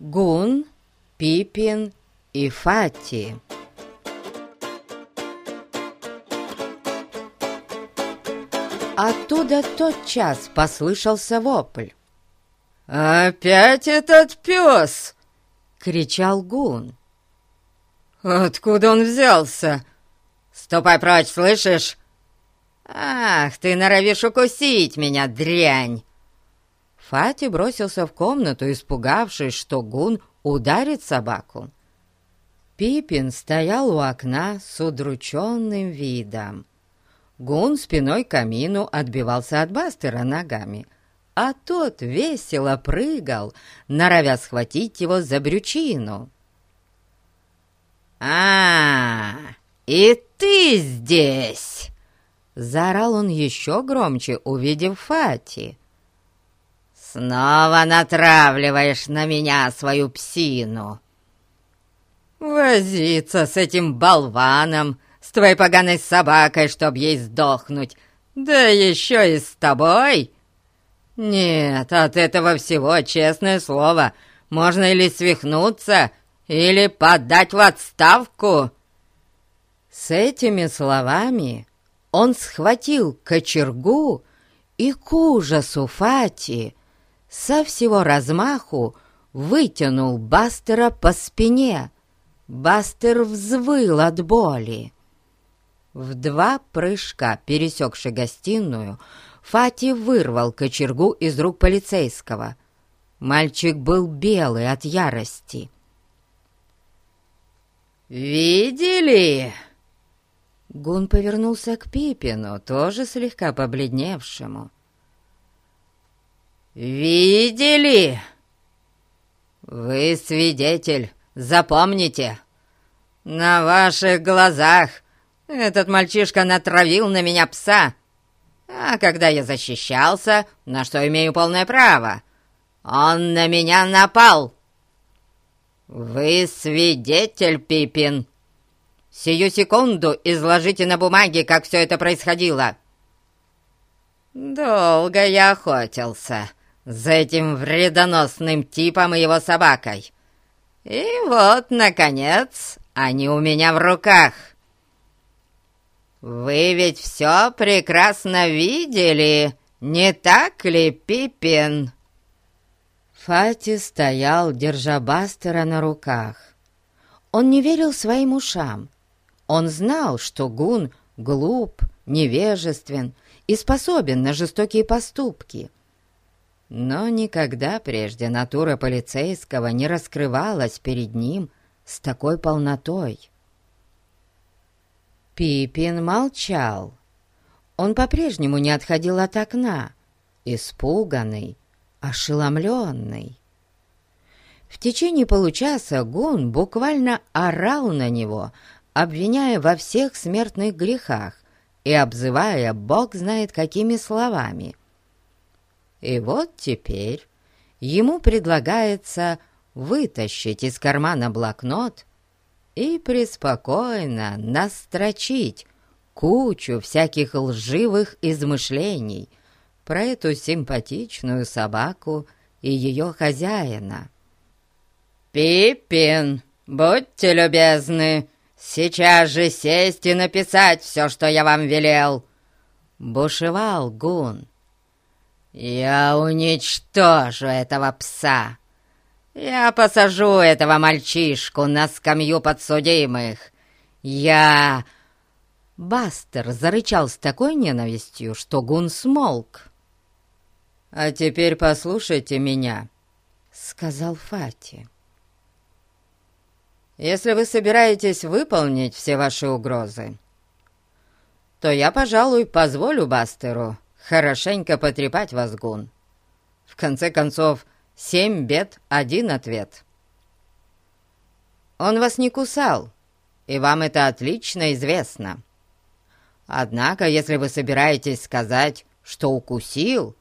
Гун, Пипин и Фати. Оттуда тотчас послышался вопль. «Опять этот пес!» — кричал Гун. «Откуда он взялся? Ступай прочь, слышишь? Ах, ты норовишь укусить меня, дрянь!» Фати бросился в комнату, испугавшись, что Гун ударит собаку. Пипин стоял у окна с удрученным видом. Гун спиной к камину отбивался от Бастера ногами, а тот весело прыгал, норовя схватить его за брючину. «А, и ты здесь!» Заорал он еще громче, увидев Фати. «Снова натравливаешь на меня свою псину!» «Возиться с этим болваном, с твоей поганой собакой, чтоб ей сдохнуть, да еще и с тобой!» «Нет, от этого всего, честное слово, можно или свихнуться, или подать в отставку!» С этими словами он схватил кочергу и к ужасу Фати со всего размаху вытянул Бастера по спине. Бастер взвыл от боли. В два прыжка, пересекши гостиную, Фати вырвал кочергу из рук полицейского. Мальчик был белый от ярости. «Видели?» Гун повернулся к Пипину, тоже слегка побледневшему. «Видели? Вы свидетель, запомните. На ваших глазах этот мальчишка натравил на меня пса, а когда я защищался, на что имею полное право, он на меня напал. Вы свидетель, Пипин. Сию секунду изложите на бумаге, как все это происходило». «Долго я охотился за этим вредоносным типом и его собакой. И вот, наконец, они у меня в руках. Вы ведь все прекрасно видели, не так ли, Пипин?» Фати стоял, держа Бастера на руках. Он не верил своим ушам. Он знал, что Гун глуп, невежествен и способен на жестокие поступки. Но никогда прежде натура полицейского не раскрывалась перед ним с такой полнотой. Пипин молчал. Он по-прежнему не отходил от окна, испуганный, ошеломленный. В течение получаса Гун буквально орал на него, обвиняя во всех смертных грехах и обзывая бог знает какими словами. И вот теперь ему предлагается вытащить из кармана блокнот и преспокойно настрочить кучу всяких лживых измышлений про эту симпатичную собаку и ее хозяина. «Пиппин, будьте любезны, сейчас же сесть и написать все, что я вам велел!» Бушевал Гун. «Я уничтожу этого пса!» Я посажу этого мальчишку на скамью подсудимых. Я...» Бастер зарычал с такой ненавистью, что Гун смолк. «А теперь послушайте меня», — сказал Фати. «Если вы собираетесь выполнить все ваши угрозы, то я, пожалуй, позволю Бастеру хорошенько потрепать вас, Гун. В конце концов, Семь бед, один ответ. Он вас не кусал, и вам это отлично известно. Однако, если вы собираетесь сказать, что укусил,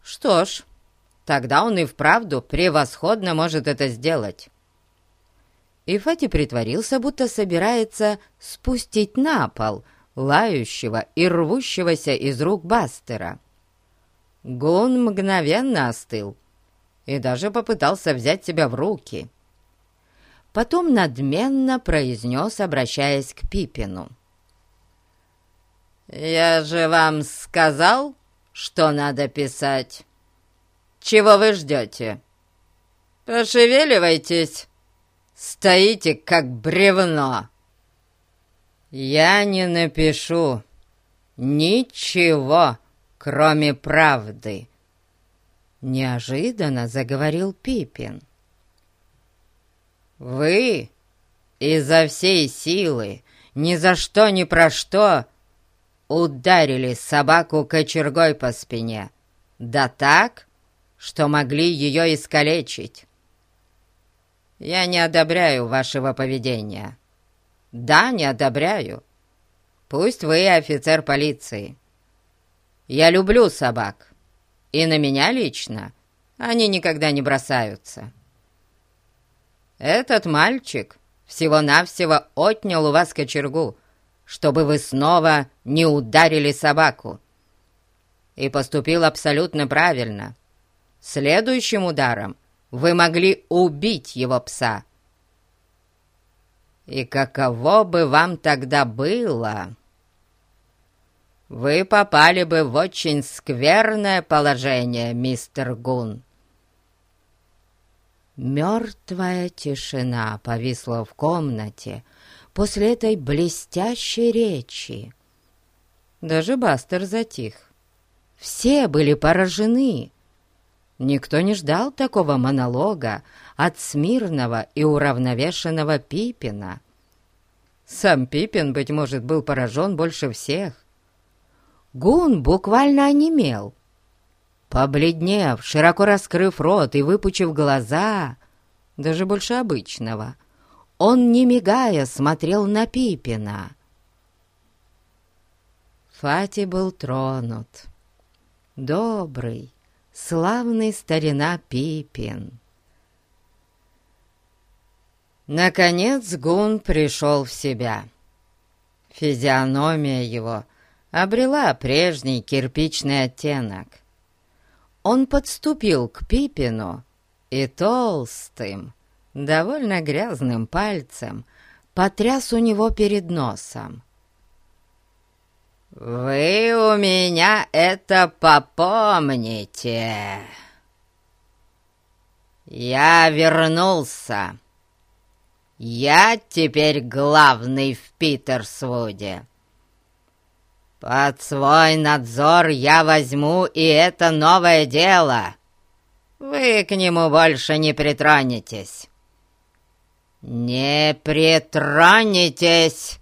что ж, тогда он и вправду превосходно может это сделать. И Фати притворился, будто собирается спустить на пол лающего и рвущегося из рук Бастера. Гун мгновенно остыл и даже попытался взять себя в руки. Потом надменно произнес, обращаясь к Пипину. «Я же вам сказал, что надо писать. Чего вы ждете? Пошевеливайтесь, стоите как бревно». «Я не напишу ничего, кроме правды», — неожиданно заговорил Пипин. «Вы изо всей силы, ни за что, ни про что ударили собаку кочергой по спине, да так, что могли ее искалечить. Я не одобряю вашего поведения. Да, не одобряю. Пусть вы офицер полиции. Я люблю собак, и на меня лично они никогда не бросаются. Этот мальчик всего-навсего отнял у вас кочергу, чтобы вы снова не ударили собаку. И поступил абсолютно правильно. Следующим ударом вы могли убить его пса. И каково бы вам тогда было? Вы попали бы в очень скверное положение, мистер Гун. Мертвая тишина повисла в комнате, после этой блестящей речи. Даже Бастер затих. Все были поражены. Никто не ждал такого монолога от смирного и уравновешенного Пипина. Сам Пипин, быть может, был поражен больше всех. Гун буквально онемел. Побледнев, широко раскрыв рот и выпучив глаза, даже больше обычного — он, не мигая, смотрел на Пипина. Фати был тронут. Добрый, славный старина Пипин. Наконец Гун пришел в себя. Физиономия его обрела прежний кирпичный оттенок. Он подступил к Пипину и толстым, довольно грязным пальцем потряс у него перед носом. «Вы у меня это попомните! Я вернулся! Я теперь главный в Питерсвуде!» «Под свой надзор я возьму и это новое дело. Вы к нему больше не притронетесь. «Не притронитесь!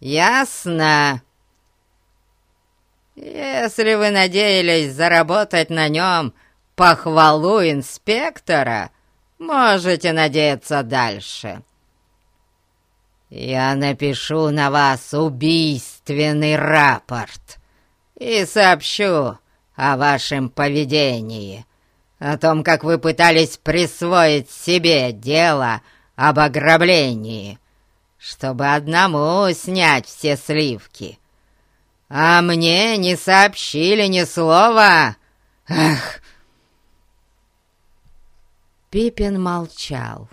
Ясно?» «Если вы надеялись заработать на нем похвалу инспектора, можете надеяться дальше. Я напишу на вас убийственный рапорт и сообщу о вашем поведении, о том, как вы пытались присвоить себе дело об ограблении, чтобы одному снять все сливки. А мне не сообщили ни слова. Ах!» Пипин молчал,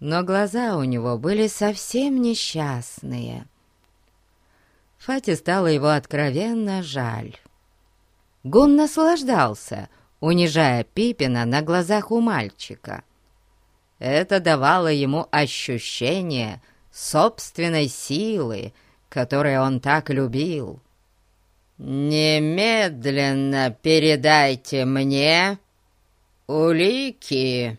но глаза у него были совсем несчастные. Фати стало его откровенно жаль. Гун наслаждался, унижая Пипина на глазах у мальчика — это давало ему ощущение собственной силы, которую он так любил. «Немедленно передайте мне улики,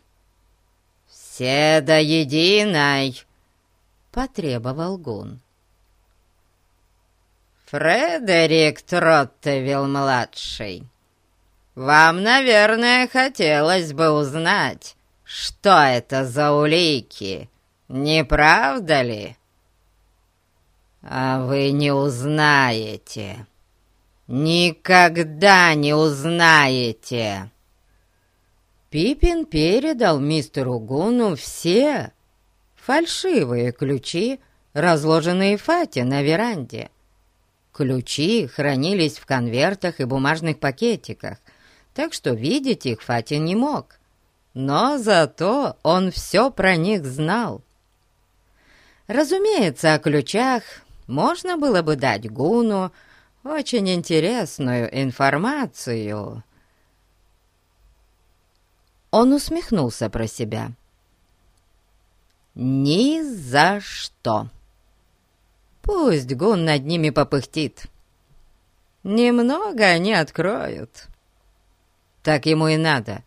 все до единой», — потребовал Гун. «Фредерик Троттевилл-младший, вам, наверное, хотелось бы узнать, что это за улики, не правда ли? А вы не узнаете, никогда не узнаете. Пипин передал мистеру Гуну все фальшивые ключи, разложенные Фате на веранде. Ключи хранились в конвертах и бумажных пакетиках, так что видеть их Фати не мог. Но зато он все про них знал. Разумеется, о ключах можно было бы дать Гуну очень интересную информацию. Он усмехнулся про себя. «Ни за что!» Пусть Гун над ними попыхтит. Немного они откроют. Так ему и надо,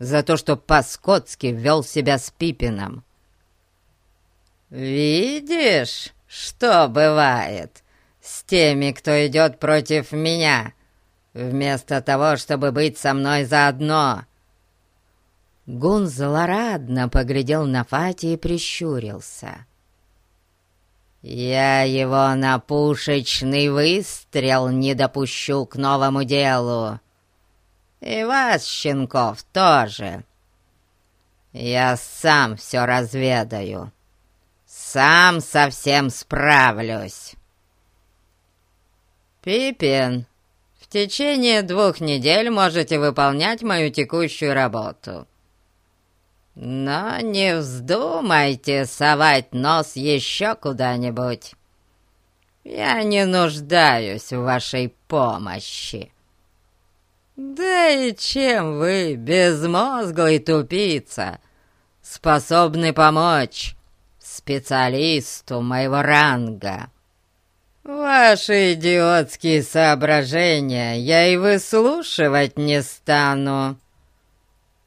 за то, что по-скотски вел себя с Пипином. «Видишь, что бывает с теми, кто идет против меня, вместо того, чтобы быть со мной заодно?» Гун злорадно поглядел на Фати и прищурился. «Я его на пушечный выстрел не допущу к новому делу. И вас, щенков, тоже. Я сам все разведаю. Сам совсем справлюсь». «Пипин, в течение двух недель можете выполнять мою текущую работу». Но не вздумайте совать нос еще куда-нибудь. Я не нуждаюсь в вашей помощи. Да и чем вы, безмозглый тупица, способны помочь специалисту моего ранга? Ваши идиотские соображения я и выслушивать не стану.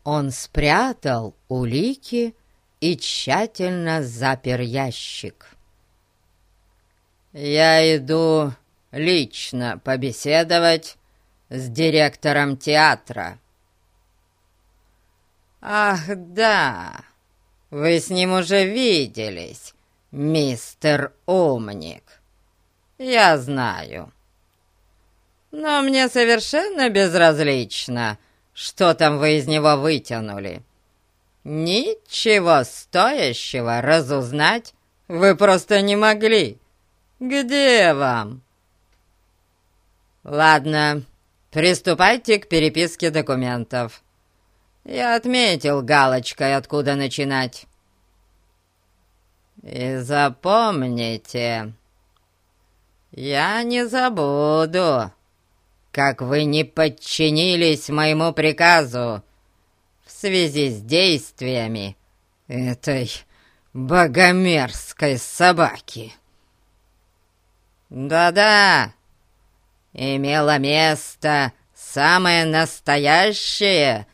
Он спрятал улики и тщательно запер ящик. «Я иду лично побеседовать с директором театра». «Ах, да, вы с ним уже виделись, мистер Умник. Я знаю. Но мне совершенно безразлично, — что там вы из него вытянули? Ничего стоящего разузнать вы просто не могли. Где вам? Ладно, приступайте к переписке документов. Я отметил галочкой, откуда начинать. И запомните, я не забуду как вы не подчинились моему приказу в связи с действиями этой богомерзкой собаки. Да-да, имело место самое настоящее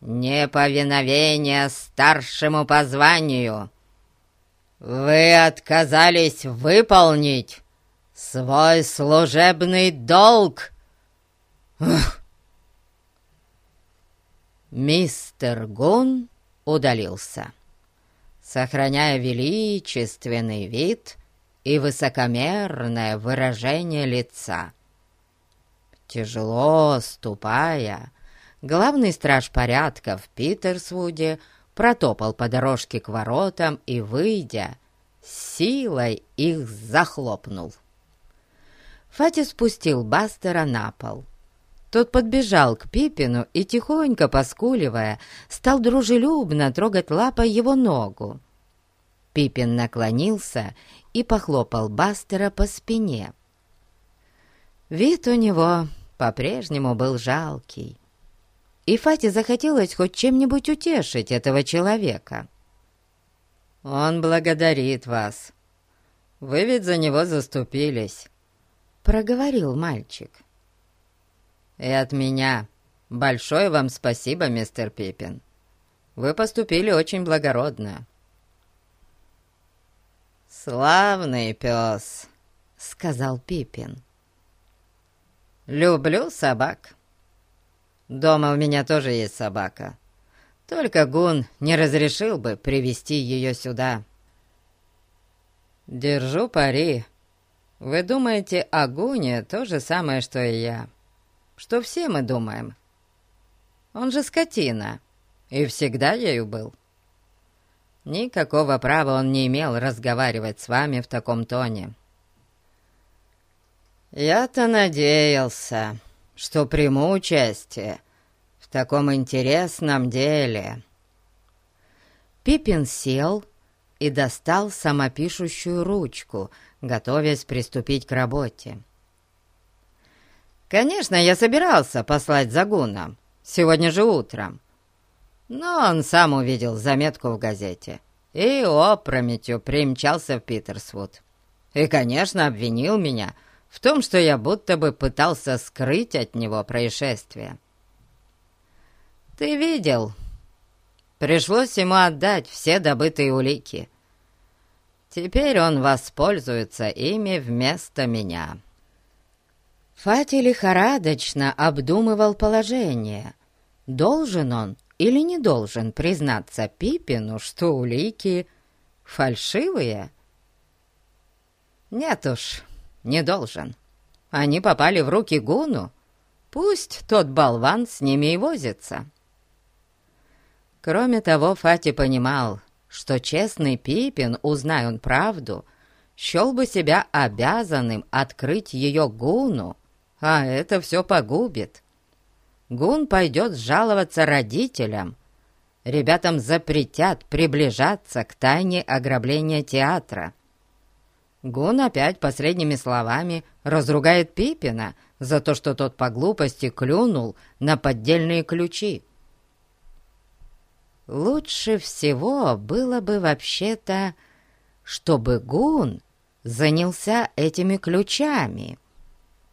неповиновение старшему по званию. Вы отказались выполнить свой служебный долг, Мистер Гун удалился, сохраняя величественный вид и высокомерное выражение лица. Тяжело ступая, главный страж порядка в Питерсвуде протопал по дорожке к воротам и, выйдя, силой их захлопнул. Фати спустил Бастера на пол. Тот подбежал к Пипину и, тихонько поскуливая, стал дружелюбно трогать лапой его ногу. Пипин наклонился и похлопал Бастера по спине. Вид у него по-прежнему был жалкий, и Фате захотелось хоть чем-нибудь утешить этого человека. «Он благодарит вас. Вы ведь за него заступились», — проговорил мальчик. — и от меня большое вам спасибо, мистер Пиппин. Вы поступили очень благородно». «Славный пес», — сказал Пиппин. «Люблю собак. Дома у меня тоже есть собака. Только Гун не разрешил бы привести ее сюда». «Держу пари. Вы думаете о Гуне то же самое, что и я что все мы думаем. Он же скотина, и всегда ею был. Никакого права он не имел разговаривать с вами в таком тоне. Я-то надеялся, что приму участие таком интересном деле». Пипин сел и достал самопишущую ручку, готовясь приступить к работе. «Конечно, я собирался послать Загуна сегодня же утром, но он сам увидел заметку в газете и опрометью примчался в Питерсвуд. И, конечно, обвинил меня в том, что я будто бы пытался скрыть от него происшествие. Ты видел, пришлось ему отдать все добытые улики. Теперь он воспользуется ими вместо меня». Фати лихорадочно обдумывал положение. Должен он или не должен признаться Пипину, что улики фальшивые? Нет уж, не должен. Они попали в руки Гуну. Пусть тот болван с ними и возится. Кроме того, Фати понимал, что честный Пипин, узнай он правду, счел бы себя обязанным открыть ее Гуну, а это все погубит. Гун пойдет жаловаться родителям. Ребятам запретят приближаться к тайне ограбления театра. Гун опять последними словами разругает Пипина за то, что тот по глупости клюнул на поддельные ключи. Лучше всего было бы вообще-то, чтобы Гун занялся этими ключами —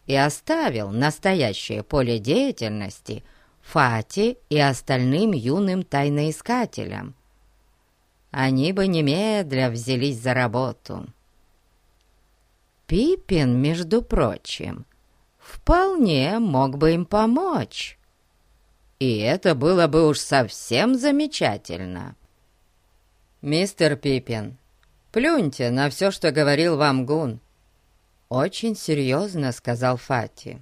и оставил настоящее поле деятельности Фати и остальным юным тайноискателям. Они бы немедля взялись за работу. Пипин, между прочим, вполне мог бы им помочь. И это было бы уж совсем замечательно. «Мистер Пипин, плюньте на все, что говорил вам Гун», «Очень серьезно», — сказал Фати.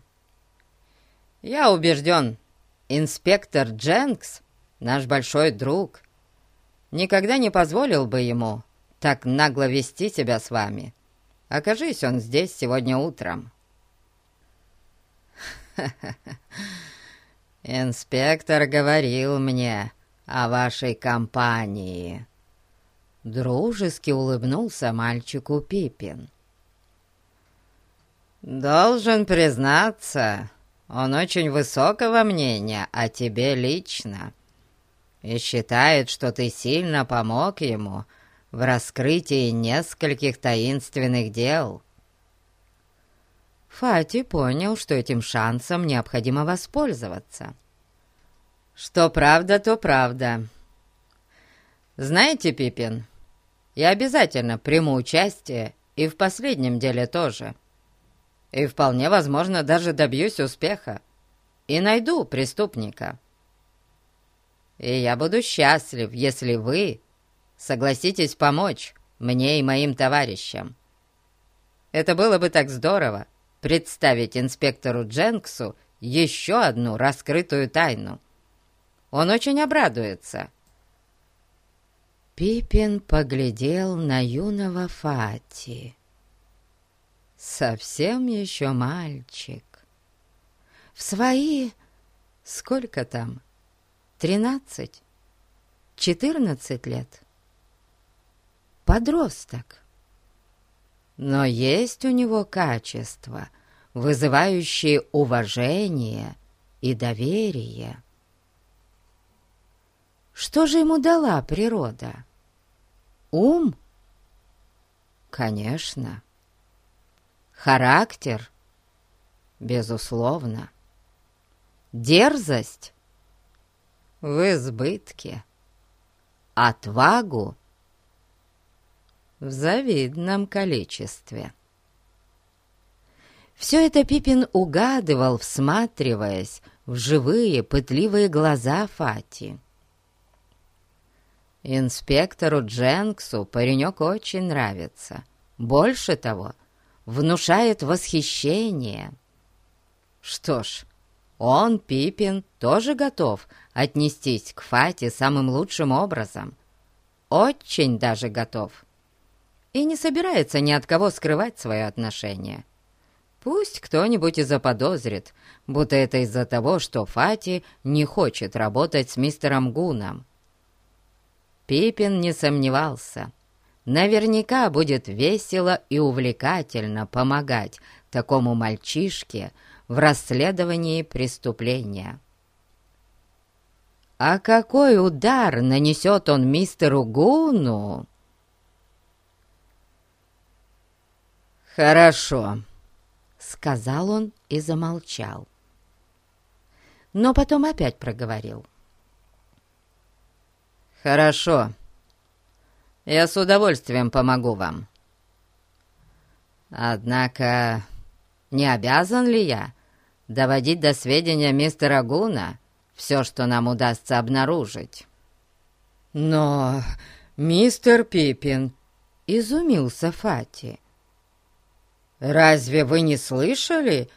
«Я убежден, инспектор Дженкс, наш большой друг, никогда не позволил бы ему так нагло вести себя с вами. Окажись он здесь сегодня утром». «Инспектор говорил мне о вашей компании». Дружески улыбнулся мальчику Пипин. «Должен признаться, он очень высокого мнения о тебе лично и считает, что ты сильно помог ему в раскрытии нескольких таинственных дел». Фати понял, что этим шансом необходимо воспользоваться. «Что правда, то правда. Знаете, Пипин, я обязательно приму участие и в последнем деле тоже» и вполне возможно даже добьюсь успеха и найду преступника. И я буду счастлив, если вы согласитесь помочь мне и моим товарищам. Это было бы так здорово представить инспектору Дженксу еще одну раскрытую тайну. Он очень обрадуется». Пипин поглядел на юного Фати совсем еще мальчик. В свои... сколько там? Тринадцать? Четырнадцать лет? Подросток. Но есть у него качества, вызывающие уважение и доверие. Что же ему дала природа? Ум? Конечно. Характер? Безусловно. Дерзость? В избытке. Отвагу? В завидном количестве. Все это Пипин угадывал, всматриваясь в живые, пытливые глаза Фати. Инспектору Дженксу паренек очень нравится. Больше того — внушает восхищение. Что ж, он, Пипин, тоже готов отнестись к Фате самым лучшим образом. Очень даже готов. И не собирается ни от кого скрывать свое отношение. Пусть кто-нибудь и заподозрит, будто это из-за того, что Фати не хочет работать с мистером Гуном. Пипин не сомневался. Наверняка будет весело и увлекательно помогать такому мальчишке в расследовании преступления. А какой удар нанесет он мистеру Гуну? «Хорошо», — сказал он и замолчал. Но потом опять проговорил. «Хорошо, я с удовольствием помогу вам. Однако не обязан ли я доводить до сведения мистера Гуна все, что нам удастся обнаружить?» «Но, мистер Пиппин», — изумился Фати, — «Разве вы не слышали,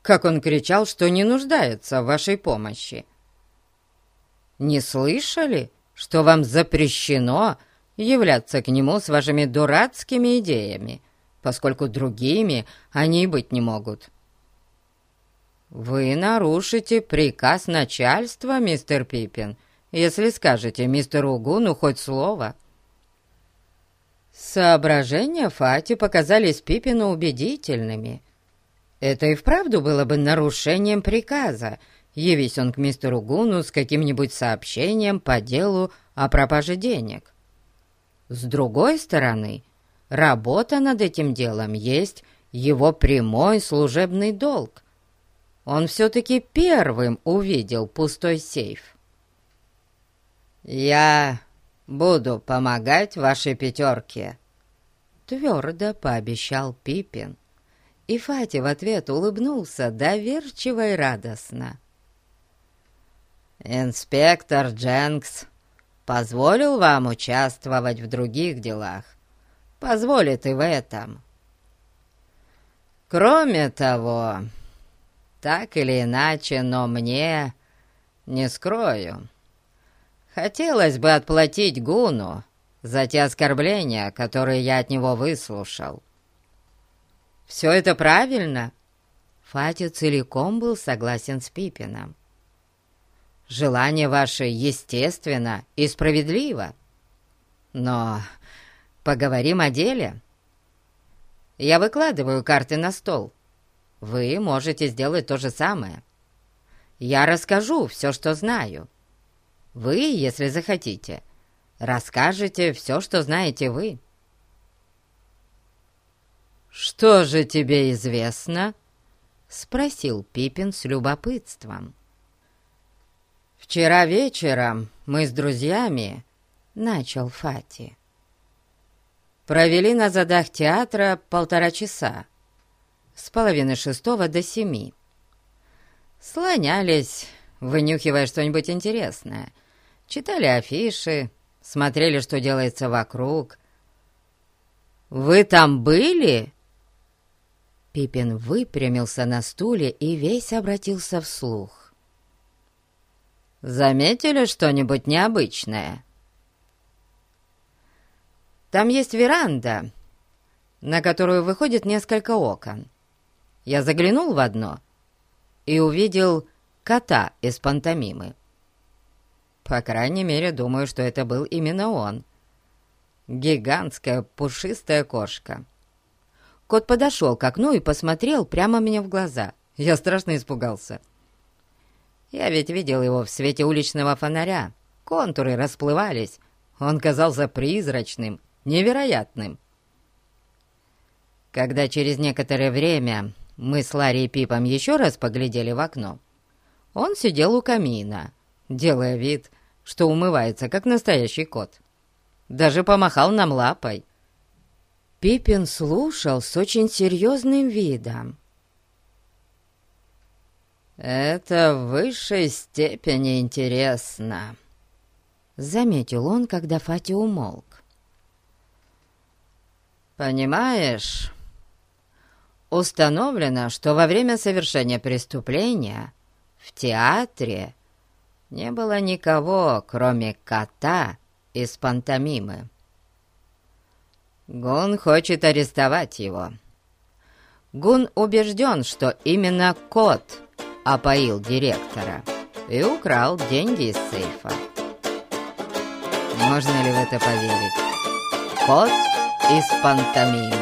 как он кричал, что не нуждается в вашей помощи? Не слышали, что вам запрещено являться к нему с вашими дурацкими идеями, поскольку другими они быть не могут?» «Вы нарушите приказ начальства, мистер Пиппин, если скажете мистеру Гуну хоть слово». Соображения Фати показались Пипину убедительными. Это и вправду было бы нарушением приказа, явись он к мистеру Гуну с каким-нибудь сообщением по делу о пропаже денег. С другой стороны, работа над этим делом есть его прямой служебный долг. Он все-таки первым увидел пустой сейф. «Я буду помогать вашей пятерке», — твердо пообещал Пипин. И Фати в ответ улыбнулся доверчиво и радостно. «Инспектор Дженкс позволил вам участвовать в других делах. Позволит и в этом. Кроме того, так или иначе, но мне, не скрою, Хотелось бы отплатить Гуну за те оскорбления, которые я от него выслушал. Все это правильно. Фати целиком был согласен с Пипином. Желание ваше естественно и справедливо. Но поговорим о деле. Я выкладываю карты на стол. Вы можете сделать то же самое. Я расскажу все, что знаю. Вы, если захотите, расскажете все, что знаете вы». «Что же тебе известно?» — спросил Пипин с любопытством. «Вчера вечером мы с друзьями...» — начал Фати. «Провели на задах театра полтора часа, с половины шестого до семи. Слонялись, вынюхивая что-нибудь интересное, читали афиши, смотрели, что делается вокруг. «Вы там были?» Пипин выпрямился на стуле и весь обратился вслух. «Заметили что-нибудь необычное?» «Там есть веранда, на которую выходит несколько окон. Я заглянул в одно и увидел кота из пантомимы. По крайней мере, думаю, что это был именно он. Гигантская пушистая кошка. Кот подошел к окну и посмотрел прямо мне в глаза. Я страшно испугался. Я ведь видел его в свете уличного фонаря. Контуры расплывались. Он казался призрачным, невероятным. Когда через некоторое время мы с Ларри и Пипом еще раз поглядели в окно, он сидел у камина, делая вид, что умывается, как настоящий кот. Даже помахал нам лапой. Пипин слушал с очень серьезным видом. «Это в высшей степени интересно», — заметил он, когда Фати умолк. «Понимаешь, установлено, что во время совершения преступления в театре не было никого, кроме кота из пантомимы. Гун хочет арестовать его. Гун убежден, что именно кот опоил директора и украл деньги из сейфа. Можно ли в это поверить? Кот из пантомимы.